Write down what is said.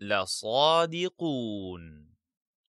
لصادقون.